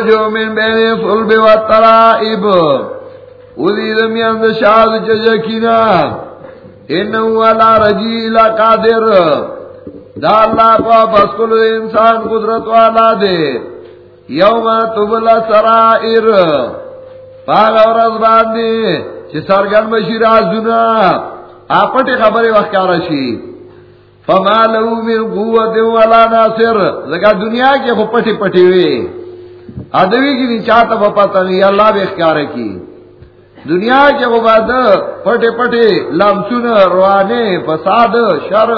جو من بین صلب و ترائب وزید میاند شاد چجکینا انہو علا رجیل قادر. دا اللہ پا بسکل انسان قدرت والا دے. یوم تبلا سرائر. پاگ اور از باندے چی سرگن بشی بشیر آزونا آپٹی خبری وقت کارشی فما لہو من قوت والا ناصر. لگا دنیا کے خو پٹی پٹی ہوئے ادوی کی نہیں چاہتا وہ پتہ نہیں، اللہ بھی اختیار کی۔ دنیا کے وہ بات، پٹے پٹے لمسن روانے، فساد، شر،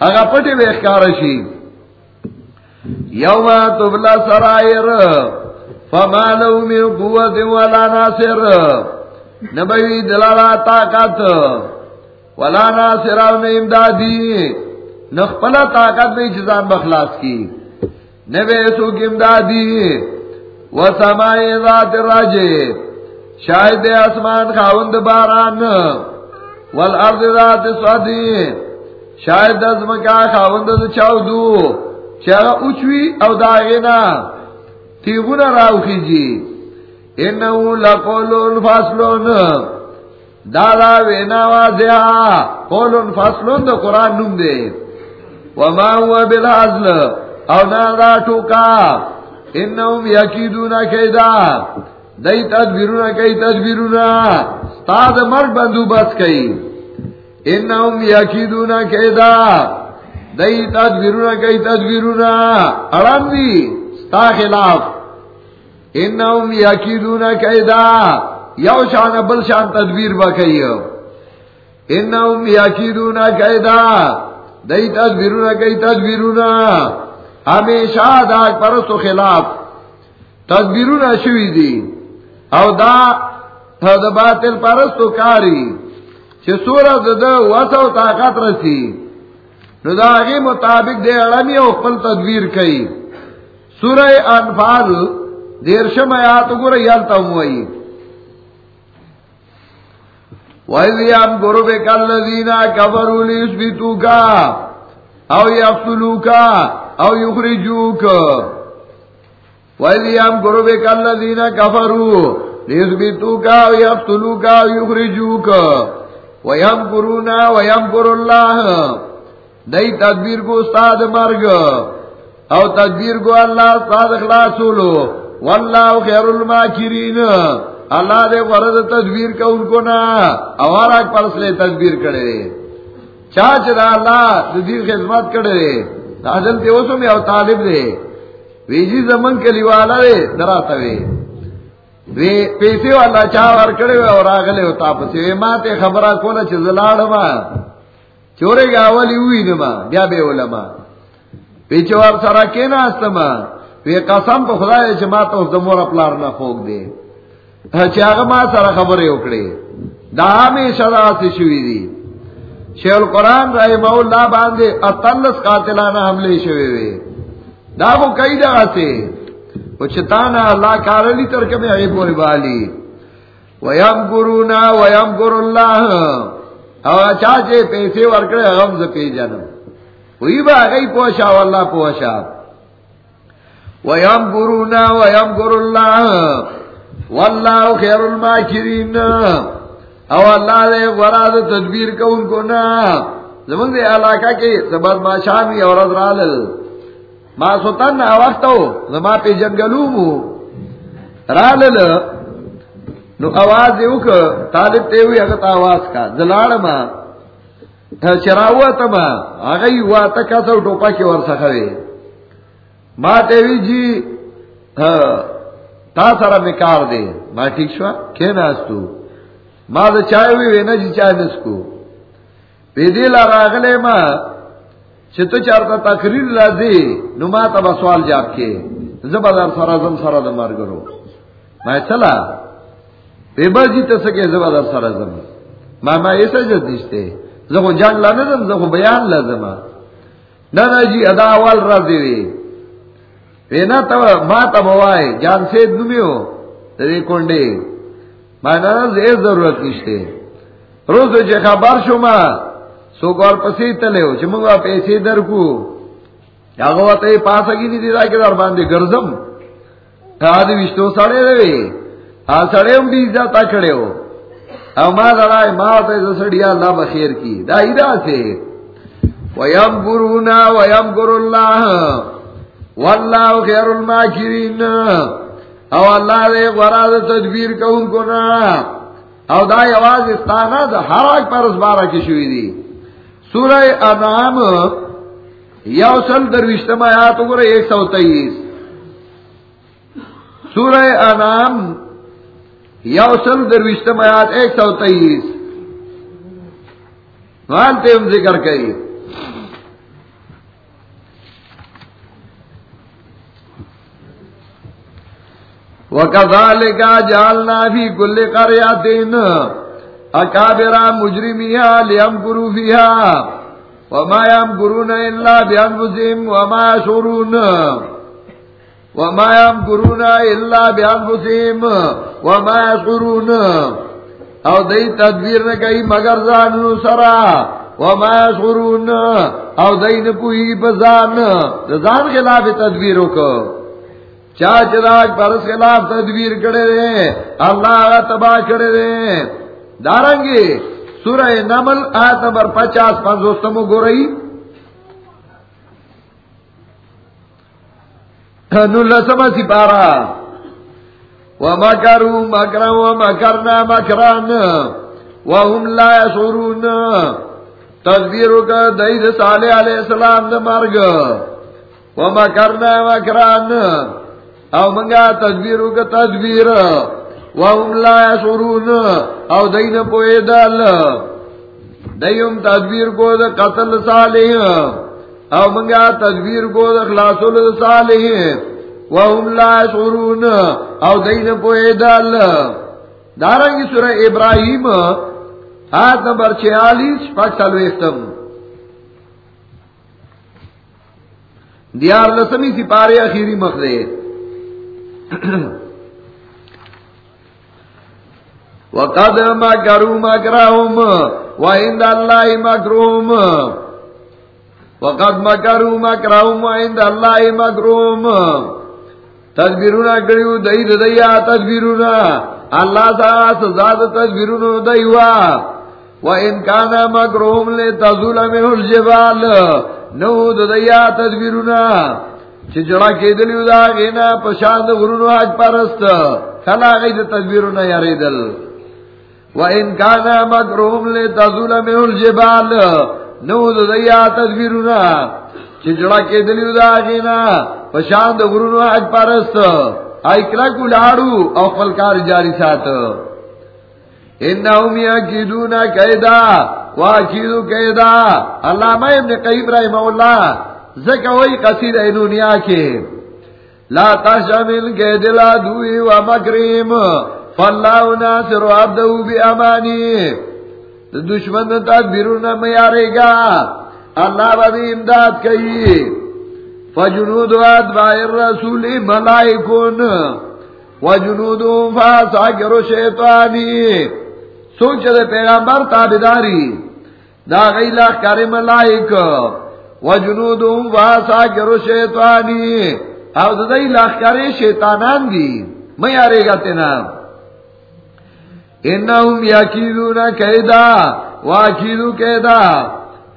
اگا پٹے بھی اختیار شی۔ یوم تبلا سرائر، فما لو من قوت ولا ناصر۔ نبوی دلالا طاقت، ولا ناصر او امدادی۔ نخپلا طاقت بھی جزان بخلاص کی۔ نبے سو امدادی و سمائے ذات راجے شاہد آسمان خاوند باران والارض ذات سعدی شاہد ازمکا خاوند چاودو. چاگا اچوی او داغینا؟ تیغونا راوخی جی. انہو لقولون فاصلون دادا وینا واضحا قولون فاصلون دا قرآن نم دے. وما ہوا بالحضل او نادا ٹوکا انہم یقیدونا کیدا. دئی تدبیرونا کئی تدبیرونا ستاد مرگ بندو بس کئی. انہم یقیدونا کیدا. دئی تدبیرونا کئی تدبیرونا اڑان دی. ستا خلاف. انہم یقیدونا کیدا. یو شان بل شان تدبیر با کئی. انہم یقیدونا کیدا. دئی تدبیرونا کئی تدبیرونا ہمیشہ داغ پرستو خلاف تدبیرون شوی دی. او دا دا باطل پرستو کاری چه سورت دا وسو طاقت رسی. نو دا آغی مطابق دے علمی او خپل تدبیر کئی. سورہ انفال دیرشم آیاتو گو رہی یالتا ہوئی. وَإِذْ يَمْكُرُ بِكَ الَّذِينَ كَفَرُوا لِيُثْبِتُوكَ أَوْ يَقْتُلُوكَ او یخرجوک. وَإِذْ يَمْكُرُ بِكَ الَّذِينَ كَفَرُوا لِيُثْبِتُوكَ أَوْ يَقْتُلُوكَ أَوْ يُخْرِجُوكَ وَيَمْكُرُونَ وَيَمْكُرُ اللَّهُ. دای تدبیر کو استاد مرگ. او تدبیر کو اللہ استاد خلاصولو. واللہ خیر الماکرین. اللہ دے ورد تدبیر کا ان کو نا. اوارا پرس لے تدبیر کرے چاچ دا اللہ تدبیر خدمت کرے حضرت دیوسو میں او طالب دے۔ ویجی زمن کے لیوالا دے دراتا وے وی۔ پیسے والا چاہ ور کڑے ہوئے اور آگلے ہوتا پسی وی ماں تے خبرہ کولا چھ زلاڑ ما۔ چورے گا اولی ہوئی نما بیا بے علماء پیچھے وار سرا کینا استما وی قسم پا خدا ہے چھ ماں تو دمور اپلار نہ پھوک دے۔ چھ آگا ماں سرا خبرے اکڑے۔ دا ہمیشہ دا سی شوی دی۔ شیخ القرآن رحمہ اللہ باندے اتلس قاتلانہ حملے شوے وے دا کو کئی جگہ سے۔ چتانا اللہ کارلی ترک میں عیب و عبالی ویم گرونا ویم گر اللہ۔ او چاچے پیسے ورکڑے غمز پی جنم۔ وہی با گئی پوشا واللہ پوشا۔ ویم گرونا ویم گر اللہ۔ واللہ خیر الماکرین۔ اللہ او اللہ دے وراد تدبیر کو ان کو نا زمان دے علاقہ کے سبت ما شامی اور ازرالل ما سلطان وقت ہو زما پہ جنگلو مو۔ رالل نو آواز دیو کہ طالب تے ہوئی اگت آواز کا۔ زلاڑ ما۔ چراوا تا ما۔ آگئی ہوا تا کسا ٹوپا کی ور سخوے ما تے ہوئی جی تا سارا مکار دے۔ ما ٹھیک شوا؟ کھینا استو ما دا چائے ہوئی وینا جی چائے نسکو پیدی لارا اگلے ما چھتو چارتا تقریر لازی نو ما تا بسوال جاب کے زبادار سرازم سرازم مارگرو ما چلا پیبا جی تسکے زبادار سرازم ما ما ایسا جد نشتے زخو جان لانزم زخو بیان لازم نا نا جی ادا اول را دیوی وینا تا ما تا بوائی جان سید نمیو تری کنڈے ما نا زیر ضرورت نشتے روز جو خبر شو ما سو گور پسی تلے ہو چمگا پیسے در کو۔ یا گوا تے پاس اگی نہیں دیدا کہ در باندے گرزم۔ آدھ وشتو سڑے رہے آ سڑے ہم بھی جاتا کھڑے ہو۔ اما لڑائے ماں تے سڑیا اللہ بخیر کی۔ دا دائرہ سے۔ ویم گرونا ویم گر اللہ۔ واللہ خیر الماکرین۔ او اللہ دے غراد تدبیر کو ان کو نا. او دا آواز استانا دا حراک پر اس بارہ کی شوئی دی. سورہ انعام یوسل دروشتم آیات گرے ایک سو تیئیس. سورہ انعام یوسل دروشتم آیات ایک سو تیئیس. مانتے ہم ذکر کئی. وَكَذَلِكَ جَعَلْنَا فِي كُلِّ قَرْيَةٍ أَكَابِرَ مُجْرِمِيهَا لِيَمْكُرُوا فِيهَا وما يمكرون إلا بأنفسهم وما يشعرون وما يمكرون إلا بأنفسهم وما يشعرون او دئی تدبیر نہ کئی مگر زان سرا وما يشعرون او دئی نہ کوئی بزان زان خلاف تدبیروں کو۔ چاچ راج پرس خلاف تدبیر کڑے رہے اللہ تباہ کڑے رہے دارنگے سورہ نمل، آیت نمبر پچاس، پانچ گو رہی۔ نلسمہ سپارا وَمَكَرُوا مَكْرًا وَمَكَرْنَا مَكْرًا وَهُمْ لَا يَشْعُرُونَ۔ تدبیروں کا دید صالح علیہ السلام دا مرگ۔ وَمَكَرْنَا مَكْرًا او منگا تدبیروں کا تدبیر. وهم لا يشعرون او دین پوئے دل. دیم تدبیر کو دا قتل صالح. او منگا تدبیر کو دا خلاص صالح. وهم لا يشعرون او دین پوئے دل. دارنگی سورہ ابراہیم، آیت نمبر چھیالیس، پاک سالو اختم دیار لسمی سپارے اخیری مخدے وقد مكروا مكرهم وعند الله مكرهم وقد مكروا مكرهم وعند الله مكرهم تدبیرونا کریو دئی دیا تدبیرونا اللہ سا سزا تدبیرونو دیوا وَإِن كَانَ مَكْرُهُمْ لِتَزُولَ مِنْهُ الْجِبَالُ نو دیا تدبیرونا چی جڑا کی دلیو دا غینا پشاند غرونو حج پرست خلا غید تدبیرونا یاری دل وَإِن كَانَ مَكْرُهُمْ لِتَزُولَ مِنْهُ الْجِبَالُ، نو دیا تدبیرونا چی جڑا کے دلیو دا آگینا پشان دا غرونو حج پرست. آئی کلکو لارو او فلکار جاری سات. انہم یاکیدونا قیدا واکیدو قیدا علامہ ابن قیب رحمہ اللہ ذکر ہوئی قصید اینونیا کے لا تشمل قید لا دوئی و مکریم. فاللہ ناصر عبدہو بی امانی. دشمن تدبیرون میارے گا اللہ بھائی امداد کئی. فجنود ادبائر رسول ملائکون. وجنود فاسا کرو شیطانی. سوچ دے پیغمبر تابداری. دا غی لاخ کاری ملائک وجنود کرو شیطانی. او دی شیطانان دی میں آرے گا تینا. انہم یاکیدون قیدا واکیدو قیدا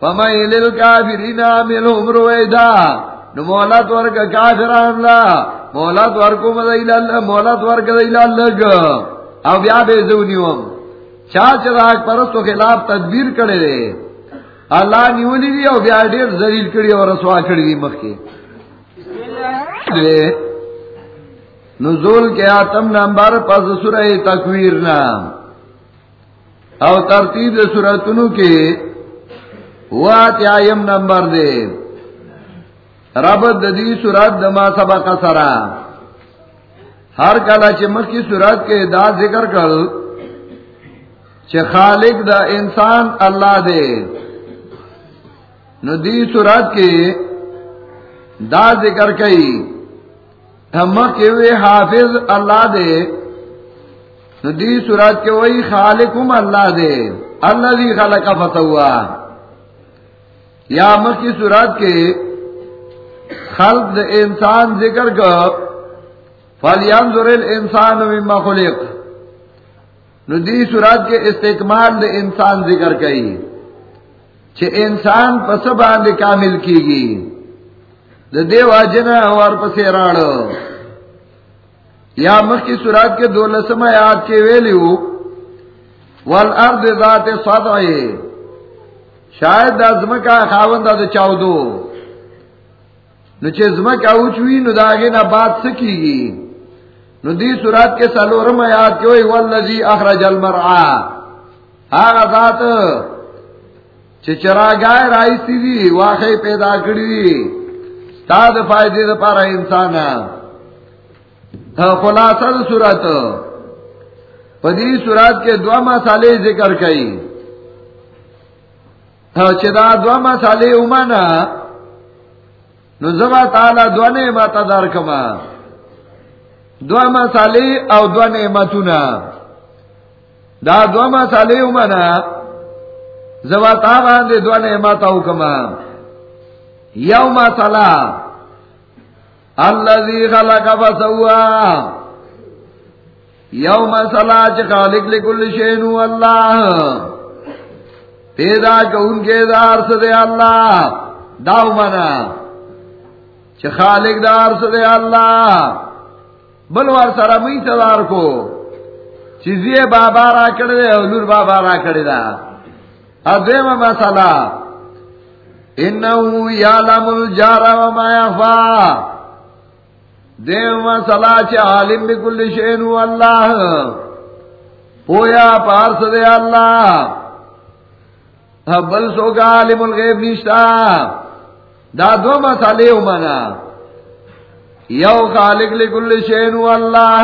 فمائل الكافرین عملهم رویدا. نو ورک کافران لا. مولات ورکو مدیل اللہ ورک او بیا بیزونیوم چاچ راک پرستو خلاف تدبیر کرے دے اللہ نیولی دی او بیا دیر زلیل کری اور رسوا کری دی مخی نزول کے آتم نمبر پس سورہ تکویر نام او ترتیب سورتنو کے وات واتیایم نمبر دے رب ددی سورت دما سبق سرا ہر کلا چمک کی سورت کے دا ذکر کر چ خالق دا انسان اللہ دے ندی سورت کے دا ذکر کئی ہم کے ہوئے حافظ اللہ دے۔ ندی سورت کے وہی خالق اللہ دے۔ اللہ دی خالق کا فتح ہوا یا مکی سورت کے خلق انسان ذکر کا، فَلْيَنْظُرِ الْإِنسَانُ مِمَّا خُلِقْ۔ ندی سورات کے استقمال انسان ذکر کئی۔ چھے انسان پس باند کامل کی گی دے دیو آجنا اور پسی راڑو یا مخ کی سورات کے دو لسمہ یاد کے ویلیو والارض ذات صدعے شاید دا زمکا خاون دا دا چاو دو نو چھے زمکا اوچوی نو دا آگے نا بات سکی گی نو دی سورات کے سلورم آیات کے ہوئی واللزی اخرج المرعا. آغا ذات چھے چراگائے رائیسی دی، واقعی پیدا کری دی. تا دا فائدے دا پارا انسانا خلاصہ دا سورات پدی سورات کے دو مسالے ذکر کئی چھے دا دو مسالے امانا نو تعالی دو نعمت دار کما دو مسالے او دو نعمتونا دا دو مسالے امانا زبا تعالی دے دو نعمت او کما یو مسالہ اللذی خلق فسوا. یو مسالہ چھ خالق لکل شینو اللہ پیدا کہ ان کے دار سے اللہ. داؤ منا. چھ خالق دار سے اللہ. بلوار سارا مئی کو. چیزیے بابا را کڑے بابا را کڑے دا ادویم مسئلہ۔ انہو یعلم الجار وما یخفا دیم مسئلہ چھ عالم بکل شینو اللہ۔ پویا پارس دے اللہ۔ بل سو کا عالم الغیب نشتا۔ دا دو مسالے امانا یو خالق لکل شین اللہ۔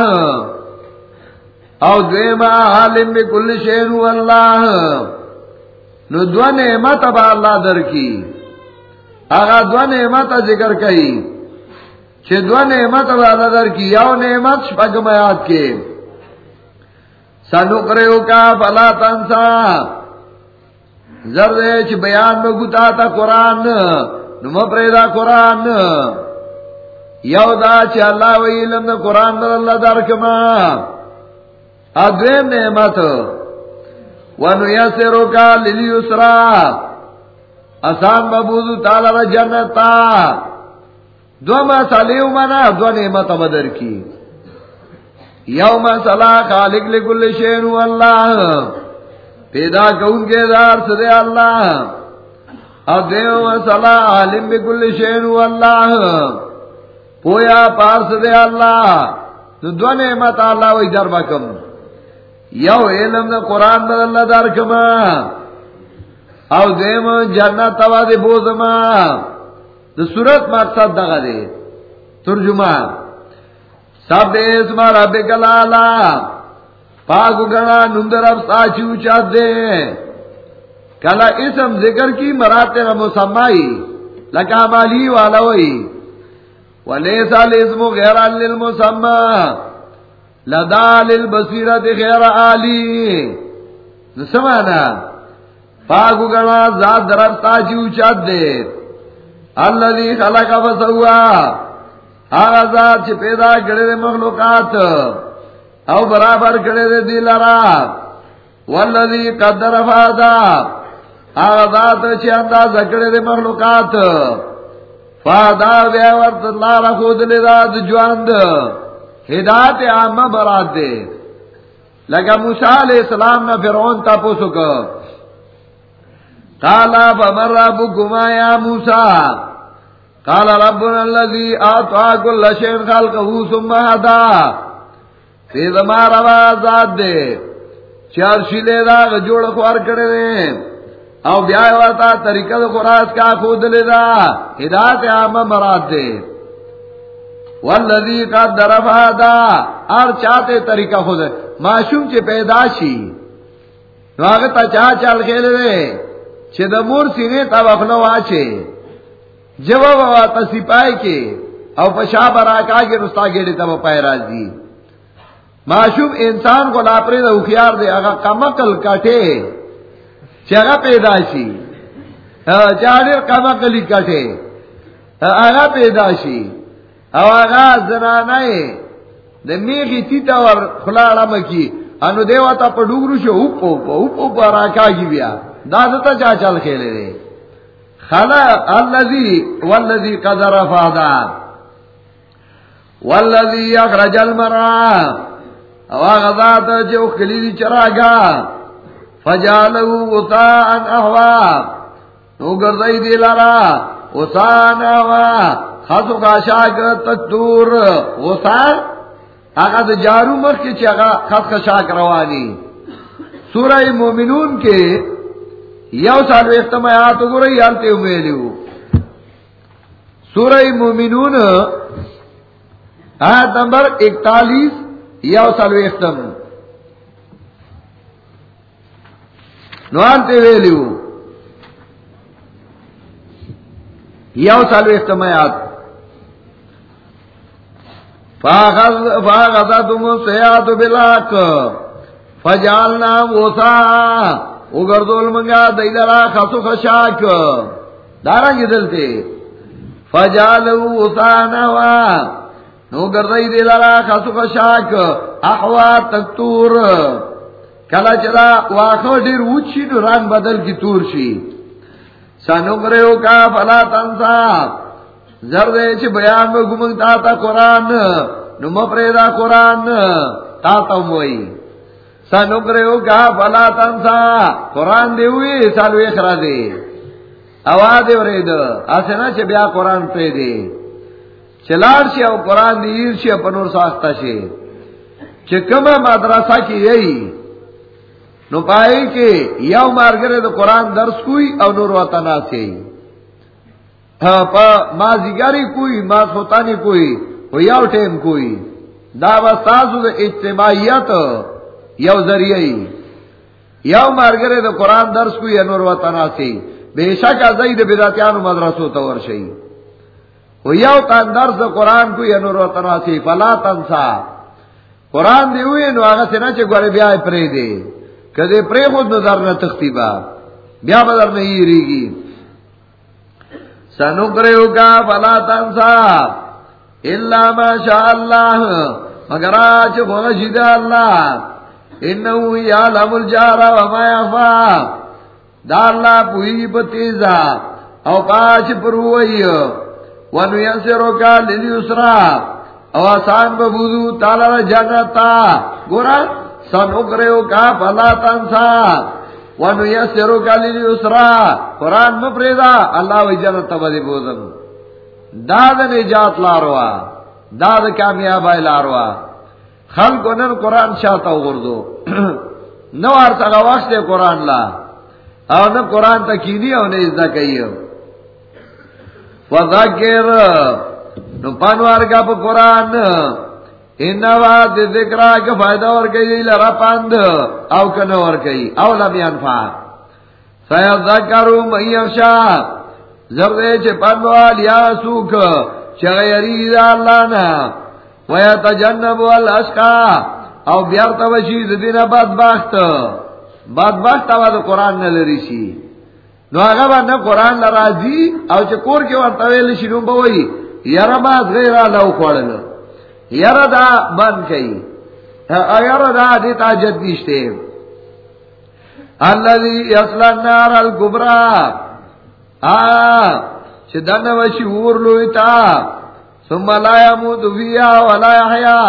او دویم عالم بکل شین اللہ۔ نو دو نعمت با اللہ در کی اگا دو نعمت ذکر کئی چھ دو نعمت با اللہ در کی یو نعمت شپگ میاد کے سنکریو کا فلا تنسا. زر بیان میں گتا تھا قرآن نم پریدا قرآن یو دا چ اللہ و دا قرآن دا اللہ درکما ادویم نعمت. ونیسرو کا للیسرا. آسان مبوضو تالا را جنتا. دو مسالیو منا دو نعمت مدر کی یو مسالہ خالق لکل شینو اللہ. پیدا کون کے دار سدے اللہ. اب دیو مسئلہ عالم بکل شین اللہ. پویا پار سدے اللہ. تو دو نعمت اللہ وی در بکم. یو علم دا قرآن دا اللہ در کما. او دیم جنت توا دے بوزما. دا صورت مقصد دغا دے ترجمہ. سب اسم ربک لالا پاک گنا نندر اب ساچو چاہت دے. کلا اسم ذکر کی مراتے نہ مسمائی. لکا مالی والا ہوئی. ولیسا الاسم غیر للمسمى لدا للبصیرت غیر آلی. نسمانا پاک گنا ذات درب ساچو چاہت دے اللذی خلق فسوا. آغا ذات چھ پیدا کرے دے مخلوقات او برابر کرے دے دی لرا. والذی قدر فادا. آغا ذات چھ انداز کرے دے مخلوقات. فادا بیا ورد اللہ رخود لی ذات جواند ہدایت عامہ برات دے۔ لگا موسیٰ علیہ السلام نا فرعون تا پوسکا قالا فمر ربکما یا موسیٰ۔ قال ربنا الذي اعطى كل شيء خلقه ثم هدى في زما روا دے۔ چار شیلے دا جوڑ خوار کرے دے۔ او بیا ورتا طریقہ دا خراس کا خود لے دا۔ ہدایت عام مراد دے۔ والذی قدر فادا ار چاہتے طریقہ خود ہے۔ معشوم چے پیدا شي نو هغه تا چا چل کېلې چې د مور سینې تا وخنو واچي جواب واتا سپای کے۔ او پشا براکا کے رستا گیڑی تب پائے راضی معشوم انسان کو لاپرے دا اخیار دے اگا کمکل کٹے۔ چگا پیداشی چاڑیر کمکلی کٹے۔ اگا پیداشی او اگا زنانے میغی تیتا ور خلا علم کی انو دیوا تا پا ڈوگرو شو اوپو پا اوپو پا راکا گی بیا. دادتا چا چل کھیلے دے خلا اللذی والذی قدر فادا والذی اخرج المرا او آغذات جو خلیدی چراگا فجالو غطاء احوا نو گردائی دی لارا غطاء احوا خسو کا شاک تکتور غطاء آگا دا جارو مخ کی چی آگا خس کا شاک روانی۔ سورہ مومنون کے یو سال اختمایات گو رہی حالتے امیلیو سورہ مومنون، آیت نمبر اکتالیس، یو سال اختم نوانتے ویلیو یو سال اختمایات فاغذتم سیات بلاک فجالنا وسا اگردول منگا دیدرا خسو خشاک. دارنگی دلتے فجالو وسا نوا. نو گردائی دیدرا خسو خشاک. احوا تکتور. کلا چلا واخو دیر وچی نو رنگ بدل کی تور شی. سنو گریو کا فلا تنسا. زردے چھ بیان میں گمنگ تا تا قرآن، نو مپریدا قرآن، تا تا موئی سنکرے ہو کہا فلا تنسا۔ قرآن دے ہوئی سالو اخرا دے۔ آواز ورید آسنا چھ بیا قرآن پہ دے۔ چلار چھ او قرآن دی ایر چھ پنور ساختا چھ چھ کم مدرسہ کی یہی نو پائے کہ یو مارگرے تو قرآن درس کوئی او نور وطنا سے ہاں، ما زیگاری کوئی، ما سوتانی کوئی وہ یو ٹیم کوئی۔ دا بستازو دا اجتماعیت یو ذریعی یو مارگرے دا قرآن درس کوئی، انور و تناسی بے شک ازائی دا بیداتیانو مدرسو تور شئی وہ یو تن درس دا قرآن کوئی، انور و تناسی فلا تنسا۔ قرآن دی ہوئی، نو آگا سے نچے گوارے بیائی پرے دے۔ کدے پرے خود نظر نہ تختی با۔ بیا بدر نہیں ریگی۔ سنکرہو کا فلا تنسا اللہ ما شاء اللہ مگر آج خوشید اللہ انہو یعلم الجارہ وما یفا دا اللہ پوئی پتیزا او پاش پروئی. ونو ینسرو کا لیلی اسرا او آسان ببودو تالا جنتا. گورا سنکرہو کا فلا تنسا وانو یسرو کالی لی قرآن مپریدا اللہ وی جنت تبدی بودم داد نجات لاروا داد کامیاب آئی لاروا خلق انن قرآن شاہتا غردو نو ارتقا وقت قرآن لا. او نو قرآن تا کینی او نے ازدہ کئیو فذکر نو پانوار کا پا قرآن. انواد ذکرہ کا فائدہ اور کئی لرا پاند، او کنو اور کئی او لم ینفع سیذکرو من یخشا۔ زردے چھ پندوال یا سوک چغیری دا اللہ نا۔ ویتجنب والاشقا او بیارتا وشید دین بدبخت۔ بدبخت او دا قرآن نلری شی۔ نو آگا با نا قرآن لرازی، او چھ کور کے ورطویل شنو بوئی۔ یرمات غیر آلو خوڑنو یار دا بند کئی۔ یار دا دیتا جد گیشتے اللذی یصلا النار الگبرا چھ دن وشی اور لویتا ثم لا یموت فیہا ولا یحیا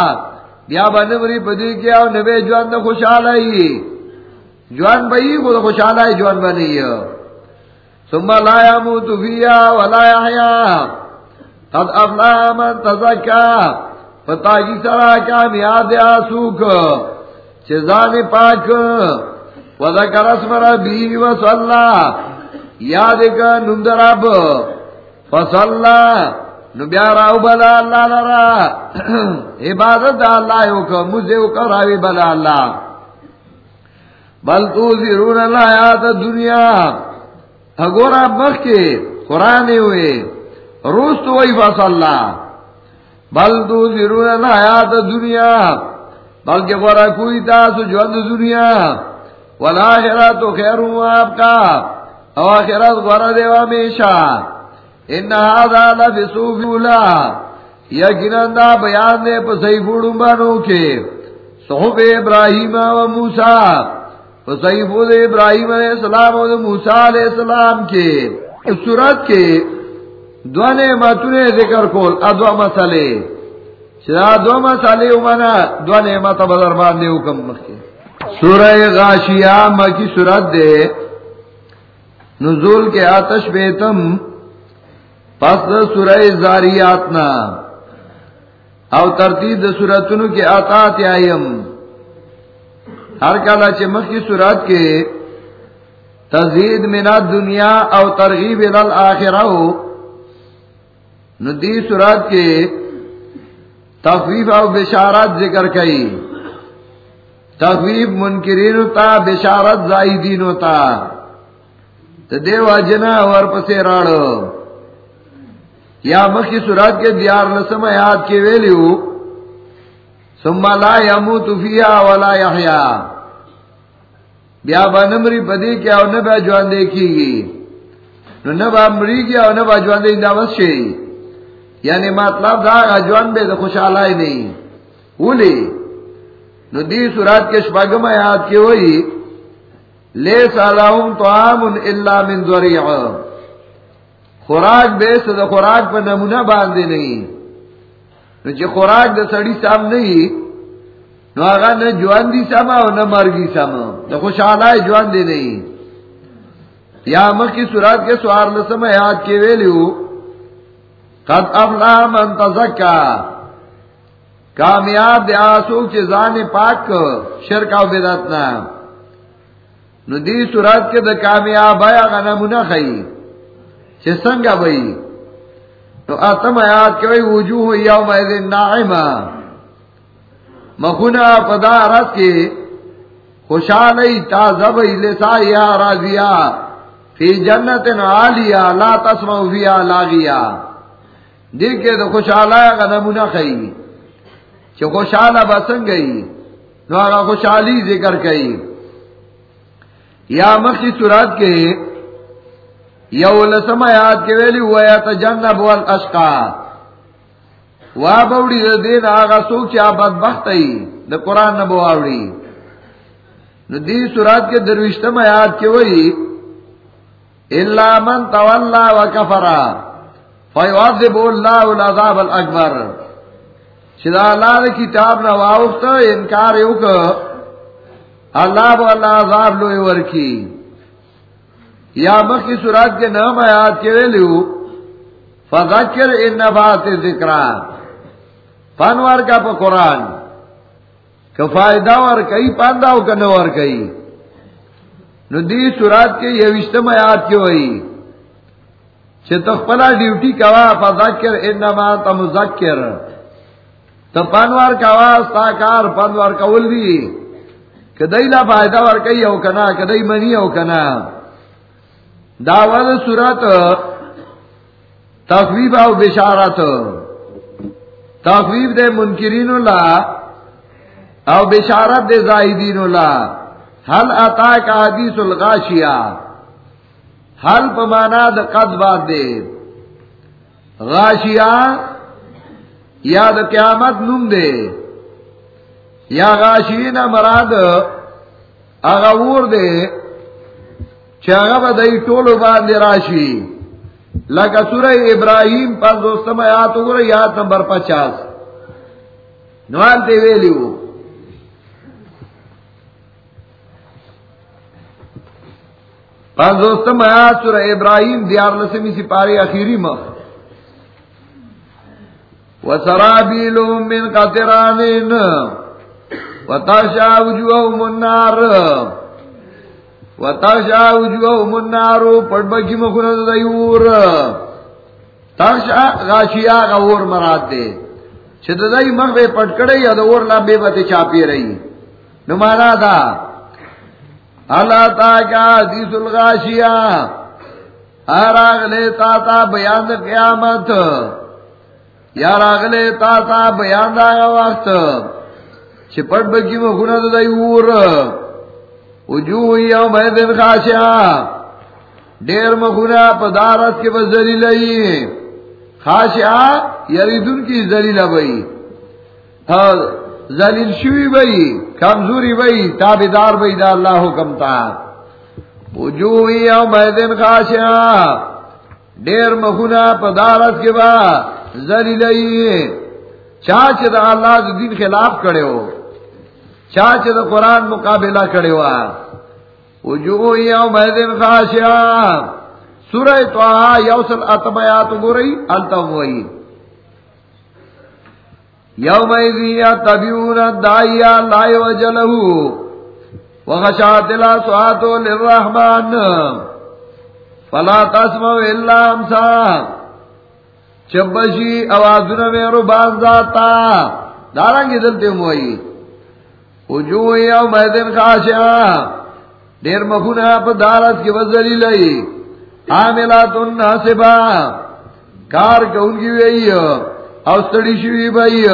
بیا بنمری پدی کیا و نبی جوان دا خوشحال آئی جوان بئی کو دا خوشحال آئی جوان بنی ثم لا یموت فیہا ولا یحیا قد افلا من تزکا۔ پتا کی سرا کیا میاد آسوک چیزان پاک، وذکر اسم ربی و صلا، یاد کا نندر اب فصلا نبیا راو بلا اللہ لرا، عبادت اللہ یو کا مجھے اوکا راوی بلا اللہ۔ بل تو زیرون اللہ آیات دنیا اگورا مخ کے قرآن ہوئے، روز تو وہی فصلا۔ بل تو نایا تو دنیا بل کے غورا کوئی تھا تو جو دنیا ولا خیرا تو خیر ہوں آپ کا او آخرت گورا دیوا میشا انہا دا لفی بیان نے پسائی فوڑوں بانو کے۔ صحف ابراہیم و موسا پسائی صحیف ابراہیم علیہ السلام و موسا علیہ السلام کے۔ سورت کے دو نعمتوں نے ذکر کول ادو مسالے چرا دو مسالے امانا دو نعمت بدر بان دے حکم مکے سورہ غاشیہ مکی سورت دے. نزول کے آتش بیتم. پس سورہ زاریات نا او ترتیب سورتن کے آتا تیام ہر کالا چمک کی سورت کے تزید منا دنیا او ترغیب الآخرہ ہو ندی سورت کے تخویف اور بشارت ذکر کئی۔ تخویف منکرین ہوتا بشارت زائدین ہوتا تو دیو اجنا اور پسے راڑو۔ یا مکھی سورت کے دیار لسم یاد کے ویلو سما لا یمو تفیا والا یا بیا بنمری پدی کیا اور نہ بہ دیکھی گی۔ نہ بہ مری گیا اور نہ بہ جوان دا بس یعنی مطلب دا اجوان بے دا خوشحالائی نہیں اولی ندی دی سورات کے شپاگم آیات کی ہوئی لے سالاہم تو آمن اللہ من خوراک بے سد خوراک پر نمونہ باندھے نہیں نو چی خوراک دا سڑی سام نہیں نہ جوان دی سما اور نہ مرگی سما نہ خوشحال ہے جوان دی نہیں یا مکھ کی سوراج کے سوار لسم آیات کے ویلو قد افلا من تزکا. کامیاب دے آسوک چی زان پاک شرک و بیدتنا نو دی صورت کے دا کامیاب آیا غنا منخی چی سنگا بھئی تو آتم آیات کے بھئی وجوہ یوم اید ناعما مخونا پدا عرض کے خوشحالی تازہ بھئی لسائیہ راضیہ فی جنت عالیہ لا تسمع فیہ لاغیہ دل کے تو خوشحال کا نمونہ کئی جو خوشحال بسن گئی۔ دوارا خوشحالی ذکر کئی یا مکھی سورات کے یو لسم یاد کے ویلی ہوا یا تو جنگ بول اشکا وہ بوڑی دین آگا سوکھ یا بد بخت دا قرآن نہ بوڑی دی سورات کے درویشتم یاد کے وہی اللہ من طلّہ و کفرا۔ فیواذب اللہ العذاب الاکبر چدا اللہ نے کتاب نہ واوخت انکار یو اللہ بو اللہ عذاب لوی ور کی یا مکی سورات کے نام آیات کے ویلو فذکر ان بات ذکر پانوار کا پا قرآن۔ کہ فائدہ اور کئی پاندہ ہو کہ نور کئی۔ ندی سورات کے یہ وشتم آیات کی ہوئی چتخلا ڈیوٹی کوا، فذکر انما تمذکر تو پنوار کوا، ستا کار پنوار کول دی. کدی لا فائدہ ور کئی او کنا، کدی منی او کنا. داوال صورت تخویب او بشارت. تخویب دے منکرین اللہ او بشارت دے زاہدین اللہ حل اتا کا حدیث الغاشیہ؟ حل پمانا دا قد بات دے۔ غاشیا یا دا قیامت نم دے۔ یا غاشی نہ مراد اغور دے۔ چاہ بدئی ٹولو باندھ راشی۔ لگا سورہ ابراہیم پر دوستم آیات ہو رہی آیات نمبر پچاس۔ نوان ویلو دوستم آیات سورہ ابراہیم دیار لسمی سپاری اخیری مخ. وسرابیلهم من قطرانین وتشا وجوههم النار وتشا وجوههم النار پڑبکی مخنا دیور. تشا غاشیا غور مراد دے. چھتا دائی مغبے پڑکڑے یا دور لابے باتے چاپی رہی. نمانا دا اللہ تا کا حدیث الغاشیہ؟ آراغلے تا تا بیان قیامت۔ یا راغلے تا تا بیان دا وقت۔ چپٹ بکی مخونہ دا دیور وجوہ یوم ایدن خاشیہ۔ دیر مخونہ پا دارت کے پس زلیل ای خاشیہ یریدن کی زلیل بئی ہاں، زلیل شوی بئی کمزوری بئی تابدار بئی دا اللہ حکم تا. وجوہی او میدن خاشعہ، دیر مخونا پدارت کے بعد زلیلئی چاچ دا اللہ دا دین خلاف کڑے ہو، چاچ دا قرآن مقابلہ کڑے ہوا. وجوہی او میدن خاشعہ، سورہ توہا یوسل اتمیات گو رہی التم وئی یوم تبیون دائیا لا وجلہ وغشات لا سواتو للرحمن فلا تسمو الا امسا چبشی آوازن میں ربان ذاتا دارنگی دلتے موئی وجوہ یوم ایدن خاشعہ دیر مخونہ پا دارت کی وزلی لئی عاملات الناسبا کار کون کی وئی اوستڑی شوی بئی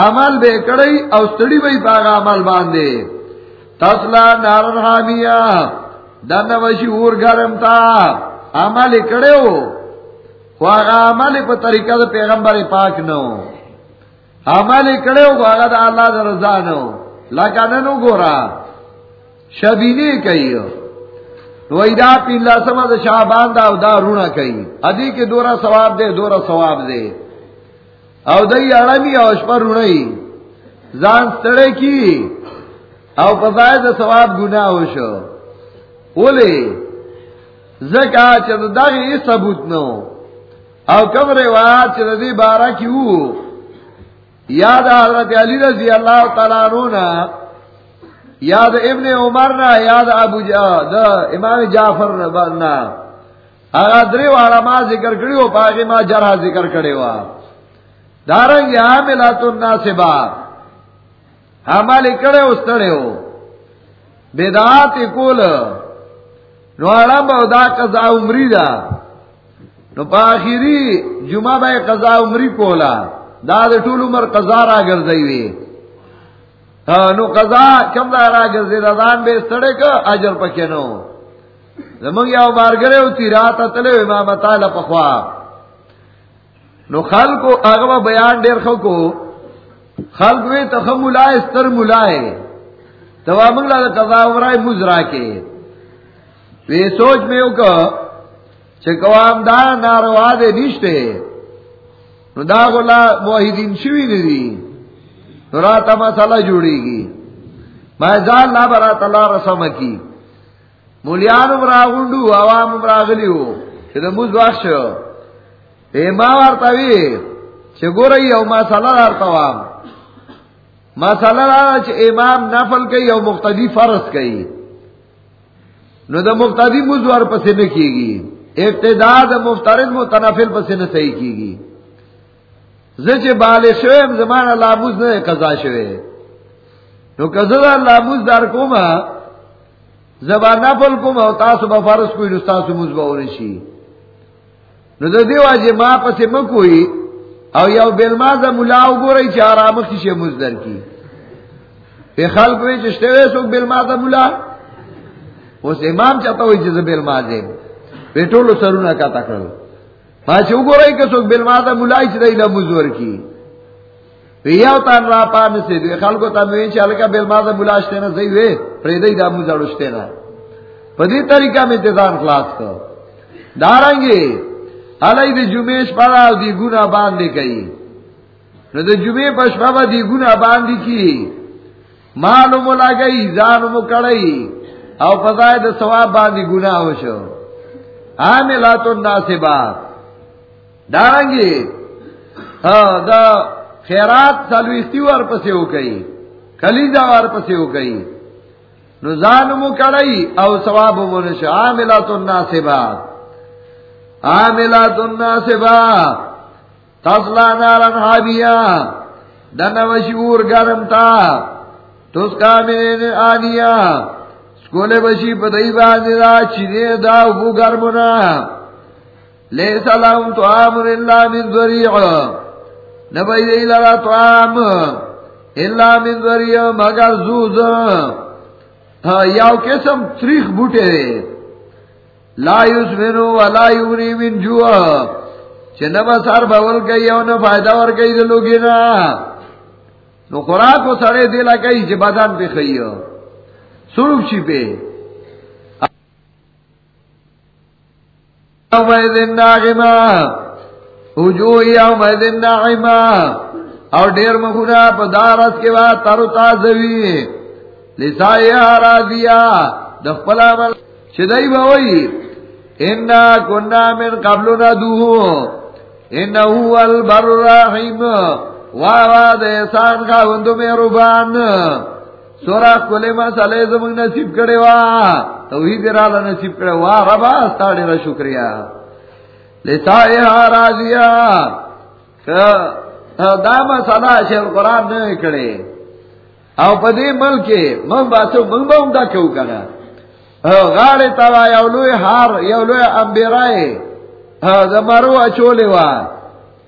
عمل بے کڑی اوستڑی بئی پاگ عمل باندے تسلا نارن حامیا دن وشی اور گرم تا. عمل کڑے ہو خواہ عمل پا طریقہ دا پیغمبر پاک نو عمل کڑے ہو خواہ دا اللہ دا رضا نو لکننو گورا شبینے کئی ہو دا پیلا سما دا شعبان دا دا رونا کئی ادی کے دورا ثواب دے دورا ثواب دے او دئی اڑمی او اشپر رونئی زان سڑے کی. او پتائے دا ثواب گناہ ہوشو بولے زکا چد دا ای ثبوت نو او کم روایات چد دی بارہ کی ہو یاد حضرت علی رضی اللہ تعالیٰ عنہ یاد ابن عمر نا یاد ابو جا دا امام جعفر نا اگا دری والا ما ذکر کری ہو پاکی ما جرہ ذکر کریو کرے وا دارنگ حاملات الناسبا حمال کڑے استڑے ہو بیدات کول. نو علم او دا قضا عمری دا. نو پا آخری جمعہ بے قضا عمری کولا. دا دا طول عمر قضا را گردائیوی نو قضا کم دا را گرزی رضان بے سڑے کا اجر پکے نو. زمان یاو بارگرے ہوتی رات تلے امام تعالی پخوا. نو خلقو اغوا بیان دیر خلقو خلق وی تخم ملائے ستر ملائے توا منگلا دا قضا عمرائی مزرا کے وی سوچ میں اوکا چکوام دا ناروا دے نشتے نو دا غلا موحدین شوی ندی رات مسئلہ جوڑے گی میں جان نہ برا تلا رسم کی. مولیان راغنڈو عوام راغلی ہو کہ مز بخش ماں وارتا بھی چگو رہی ہو مسئلہ دار توام مسئلہ امام نفل کئی او مقتدی فرض کئی نو دا مقتدی مزور پسند کی گی ابتدا دا مفترد متنفل پسند صحیح کی گی زچ بال شویم زمان لاموز نه قضا شوی. نو قضا لاموز دار کوما زبان نفل کوم او تاسو به فرض کوی نو تاسو موز به ورشي نو د دې واجب ما پسې مکوئی او یو بل مازه مولا وګورئ چې آرام شي موز در کی په خلق وی چې شته وسو بل مازه مولا اوس امام چاته وی چې بل مازه په ټولو سرونه کا تکړه پاچو گو رہی کہ سوک بل ماتا ملائی چی دی مزور کی ویاو تان را پان سے دوی خلقو تا موین چی علکا بل ماتا ملاشتے نا زی وی پریدی دا مزارشتے نا پا دی طریقہ میں تیزان خلاص کر دارنگی علی دی جمیش پڑا دی گناہ باندے کئی۔ نو دی جمعی پش پشپا دی گناہ باندی کی۔ مالو ملا گئی زانو مکڑئی او پتائے دا ثواب باندی گناہ ہو شو۔ عاملات الناسبات۔ ڈارنگی ہاں، دا خیرات سالوستی وار پسے ہو گئی کلیزا وار پسے ہو گئی نزان مو کڑئی او ثواب منش عاملات الناسبات۔ عاملات الناسبات تصلا نارن حابیا دن وشور گرم تا تس کا میں آنیا سکولے بشی پدئی باندی دا چینے دا وہ گرمنا لیس لهم طعام الا من ذریع، نبی دی لرا طعام الا من ذریع، مگر زوز ہاں، یاو قسم تریخ بوٹے لا یسمنو ولا یونی من جوا سر بول گئی نہ فائدہ اور گئی دلو گی نا نو خوراک کو سڑے دلا کئی جی بادام پہ کئی سروپ چی پہ دن دن اور ڈیر مخنا پدارس کے بعد ترو تازوی لسائی آرا دیا دفلا مل شدائی باوئی انا کننا من قبلنا دوہو انہو البر الرحیم. وآواد احسان کا ہندو میں ربان سورا کلے مسئلے زمان نصیب کرے وا. توحید رالا نصیب کرے وا. ربا استاڑی را شکریہ. لسائی آرا دیا دا مسئلہ شیخ قرآن نہیں کرے. او پدی ملک، من باسو، من باوم دا کیو کنا. غاڑی توا یولوی حار یولوی امبیرائی دا مرو اچولی وا.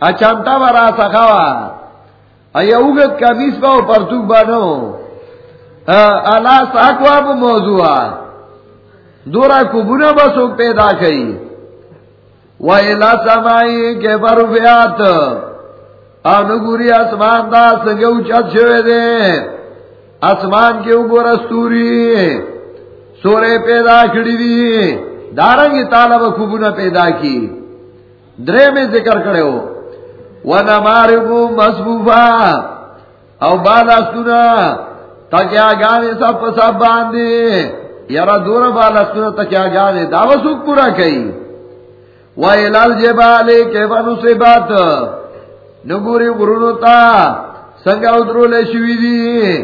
اچانتا ورا سخوا ایوگت کمیس باو پرتوک بانو اللہ ساکوا بو موضوع. دورا کبونا بسوک پیدا کئی وَإِلَا سَمَائِ کے بَرُفِيَاتِ او نگوری اسمان دا سنگو چت شوے دے آسمان کے اوپر استوری سورے پیدا کھڑی دی۔ دارنگی طالب خوبنا پیدا کی۔ درے میں ذکر کرے ہو وَنَمَارِكُ مَصْبُوفًا او بالا سنا تکیا گانے سب سب باندے۔ یارا دور بالا سنا تکیا گانے دعوی سوک پورا کئی۔ وَإِلَى الْجِبَالِ كَيْفَ نُصِبَتْ۔ نگوری غرونو تا سنگا ادرو لے شوی دی۔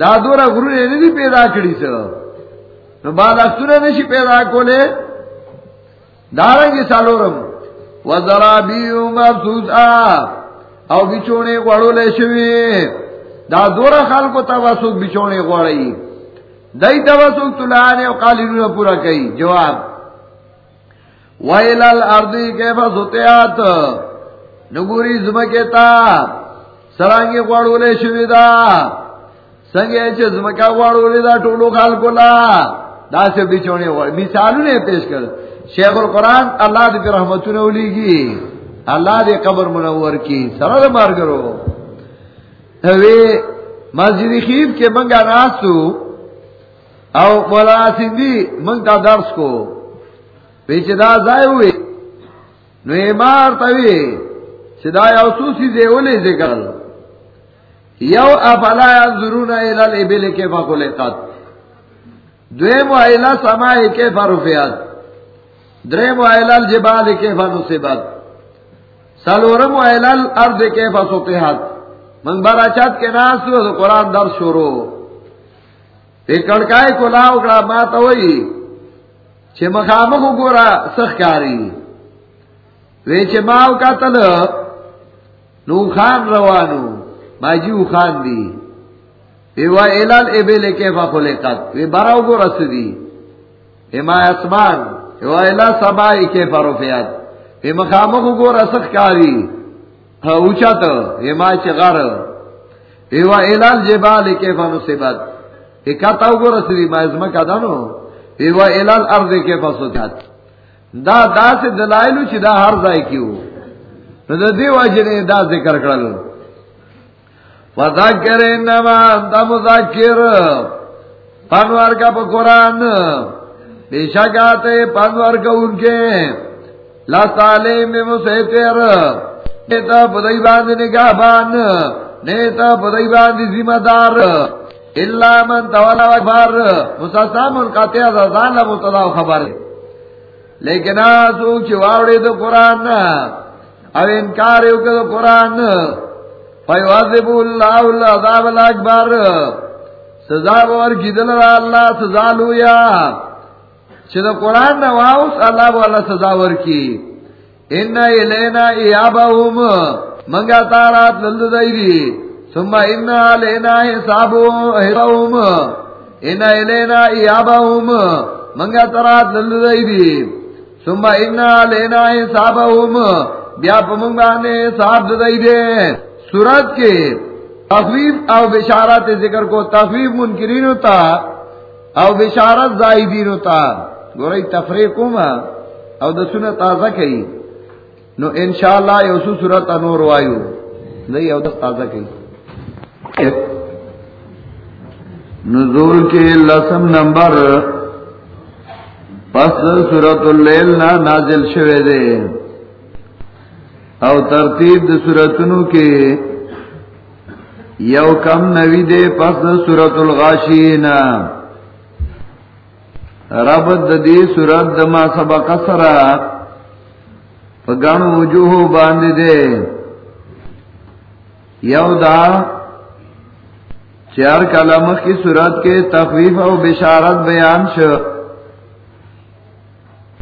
دا دورا غرون اینی پیدا کری سا۔ نو بعد اکتونا نشی پیدا کولے، دارنگی سالورم. وزرابیو مبسوس آ. او بچونے غوڑو لے شوی. دا دورا خلقو تا وسوک بچونے غوڑی دائی تا وسوک تلانے او قالینو پورا کئی. جواب. وَإِلَى الْأَرْضِ كَيْفَ سُطِعَتْ نگوری زمکے تا. سرانگی غوڑولے شوی دا. سنگے چھے زمکہ غوڑولے دا ٹولو خال کولا دا سے بچونے غوڑ مثالو نے پیش کر شیخ القرآن اللہ دے پر رحمتو نولی گی اللہ دے قبر منور کی سرد مار کرو وی، مسجد خیف کے منگا ناسو او مولا سندی منگا درس کو. پیچھے دا زائے ہوئے نو ایمار تاوی سدا یو سوسی دے اولی ذکر. یو، افلا ینظرون الى الابل کیف خلقت دویم الجبال سلورم الى الارض کیف سطحت. من برا چت کے ناس تو قرآن در شروع. ایک کڑکائی کو لاؤ ماتا ہوئی چھ مخامخ گورا سخ کاری. وی چھ ماو کا تل نو خان روانو. ماجیو خان دی. ایوا ایلال ایبیل کیفا خلقت وی براو گو رس دی ایما اسمان. ایوا ایلا سبائی مخامخو گو رسخ کاری. اوچا ایما ایوا ایلال جبال گو رس دی ما ایوا ایلال دا دا سے دلائلو چی دا ہر ځای کیو دا دیو اجنے دا ذکر کرلو. فذکر انما انت مذکر پانوار کا پا قرآن. بے شک آتے پانوار کا ان کے. لستالے میں مسیطر نیتا پدائی باندھ نگاہ بان نیتا پدائی باندھ ذمہ دار. اللہ من تولا اکبر. مساسام القاطع ازان لمتدا خبر. لیکن آسو چواوڑی تو قرآن. او انکار یو کدو قرآن. فیوازب اللہ اللہ عذاب الاکبر. سزا بور کی اللہ، سزا لویا. چھ دا قرآن نواؤس اللہ بو اللہ سزا ور کی. انا الینا ایابہم. منگا تارات للد دائری ثم انا لینا حسابہم انا الینا ایابہم. منگا تارات للد دائری ثم انا لینا حسابہم. بیا پمنگانے صاحب دائی دے سورت کے تخویف او بشارت ذکر کو تخویف منکرین ہوتا او بشارت زائدین ہوتا گو تفریح کو ما او دا تازہ کئی۔ نو انشاءاللہ یوسو صورت انور وایو نہیں او دست تازہ کی نزول کے لسم نمبر پس صورت اللیل نا نازل شوے دے۔ او ترتیب د صورتونو کې یو کم نوی دے پس د صورت الغاشین ربط د دې صورت د ما سبق سره په ګڼ وجوه دے یو دا چار کلمه کی صورت کې تخفیف او بشارت بیان شو.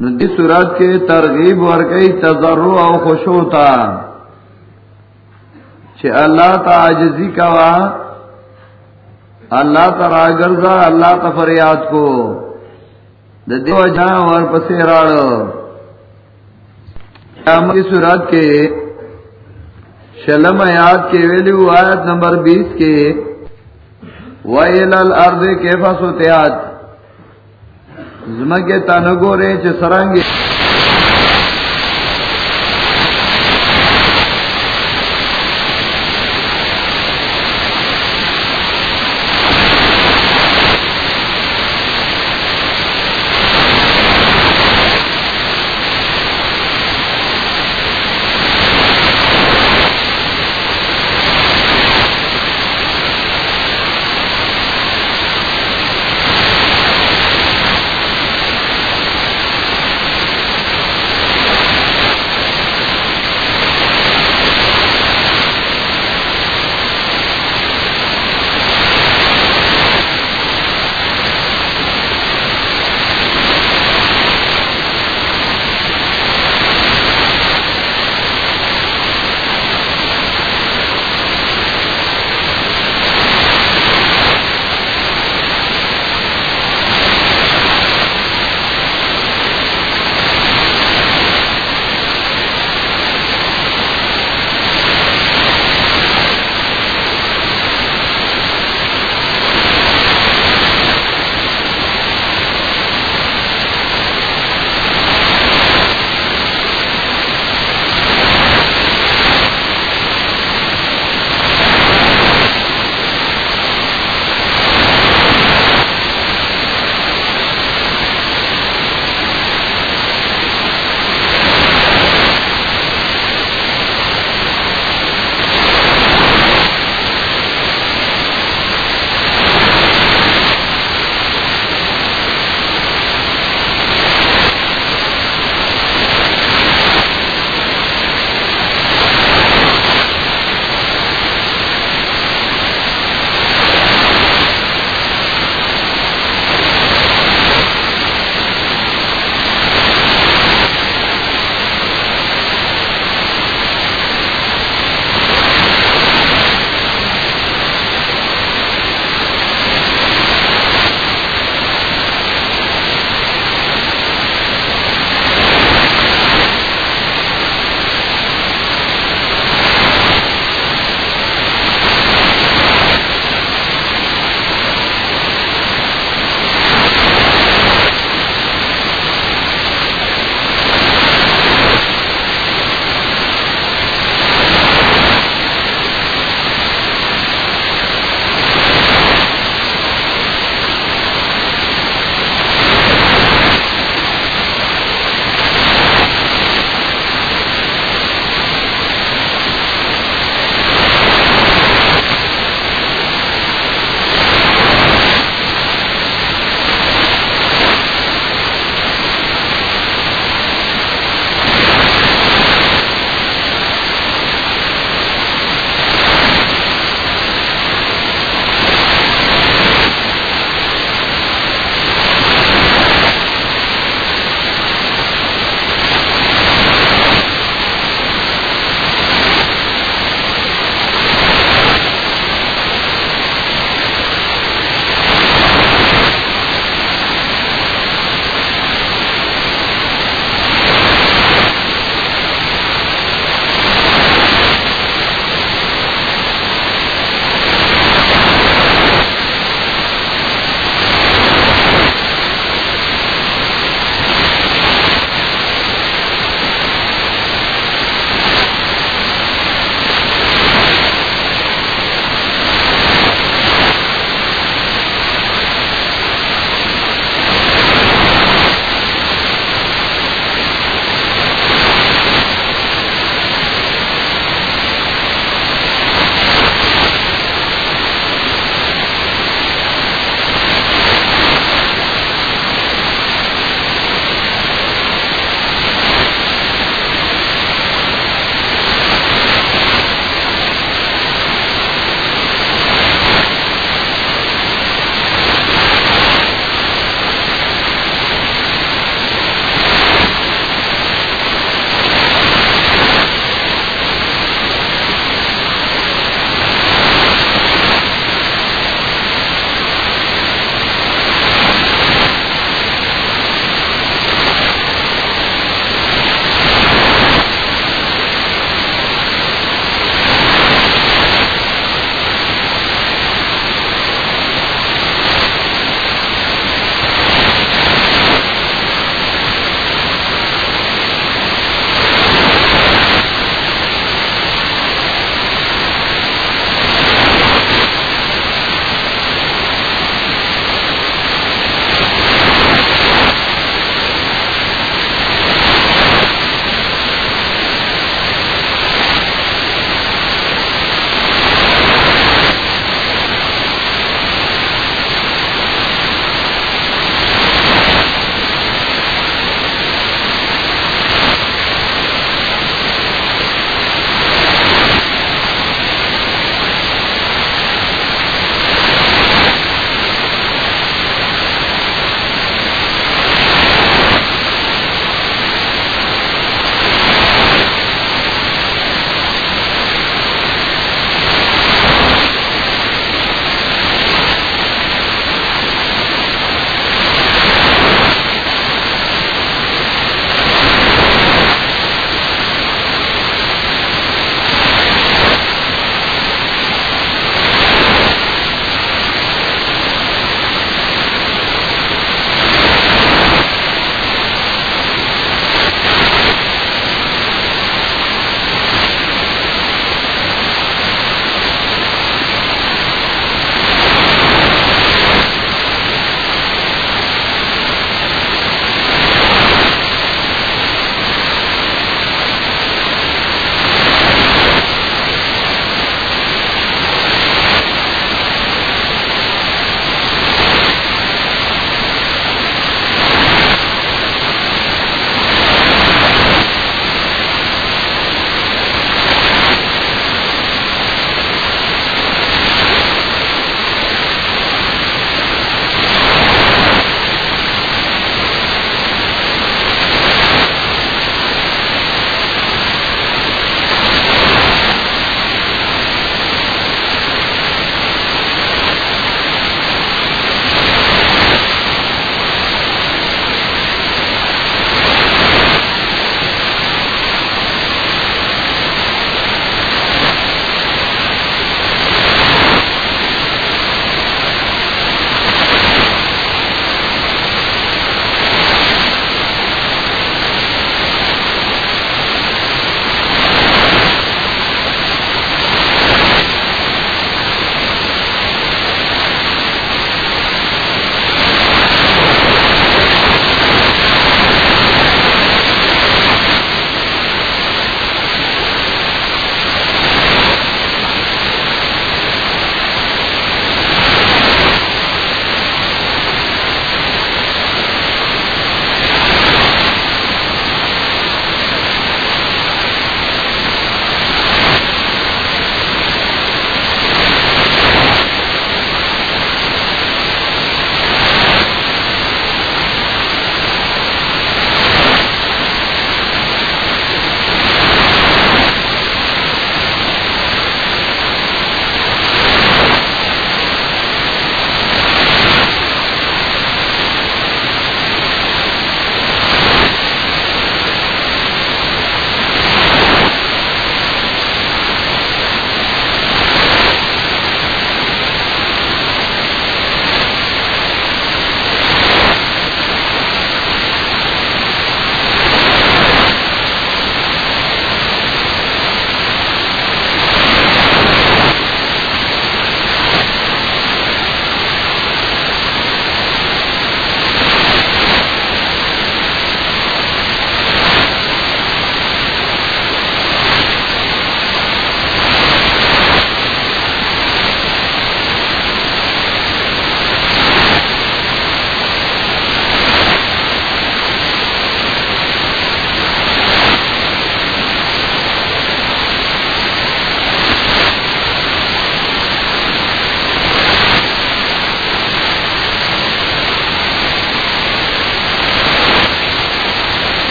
نو دی صورت کے ترغیب ورکی تضرع او خشوع تا چھے اللہ تا عجزی کوا اللہ تا اللہ تا فریاد کو. دا دیو جان ور کی صورت کے شلم آیات کے ویلیو آیت نمبر بیس کے وَإِلَى الْأَرْضِ كَيْفَ سُطِحَتْ؟ زمکه تانگو نګورې چھ سرانګي